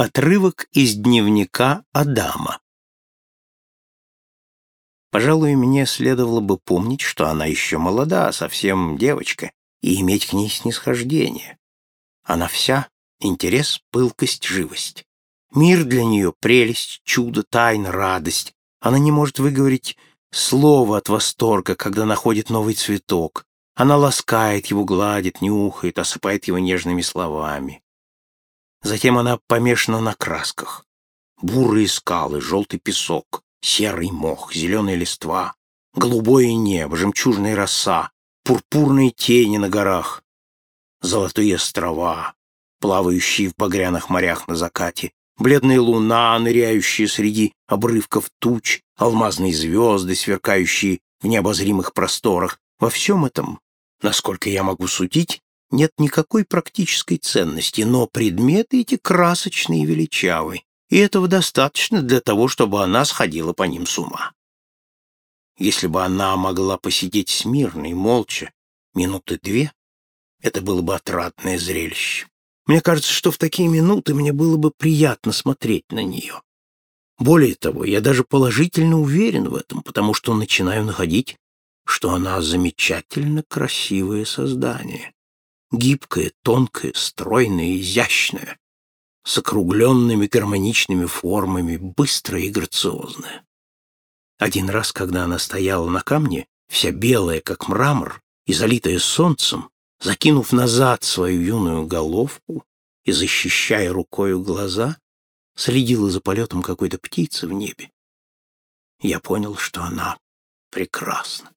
Отрывок из дневника Адама. Пожалуй, мне следовало бы помнить, что она еще молода, совсем девочка, и иметь к ней снисхождение. Она вся — интерес, пылкость, живость. Мир для нее — прелесть, чудо, тайна, радость. Она не может выговорить слово от восторга, когда находит новый цветок. Она ласкает его, гладит, нюхает, осыпает его нежными словами. Затем она помешана на красках. Бурые скалы, желтый песок, серый мох, зеленая листва, голубое небо, жемчужная роса, пурпурные тени на горах, золотые острова, плавающие в багряных морях на закате, бледная луна, ныряющая среди обрывков туч, алмазные звезды, сверкающие в необозримых просторах. Во всем этом, насколько я могу судить, нет никакой практической ценности, но предметы эти красочные и величавы, и этого достаточно для того, чтобы она сходила по ним с ума. Если бы она могла посидеть смирно и молча минуты две, это было бы отрадное зрелище. Мне кажется, что в такие минуты мне было бы приятно смотреть на нее. Более того, я даже положительно уверен в этом, потому что начинаю находить, что она замечательно красивое создание гибкая, тонкая, стройная, изящная, с округленными гармоничными формами, быстрая и грациозная. Один раз, когда она стояла на камне, вся белая, как мрамор, и залитая солнцем, закинув назад свою юную головку и защищая рукою глаза, следила за полетом какой-то птицы в небе. Я понял, что она прекрасна.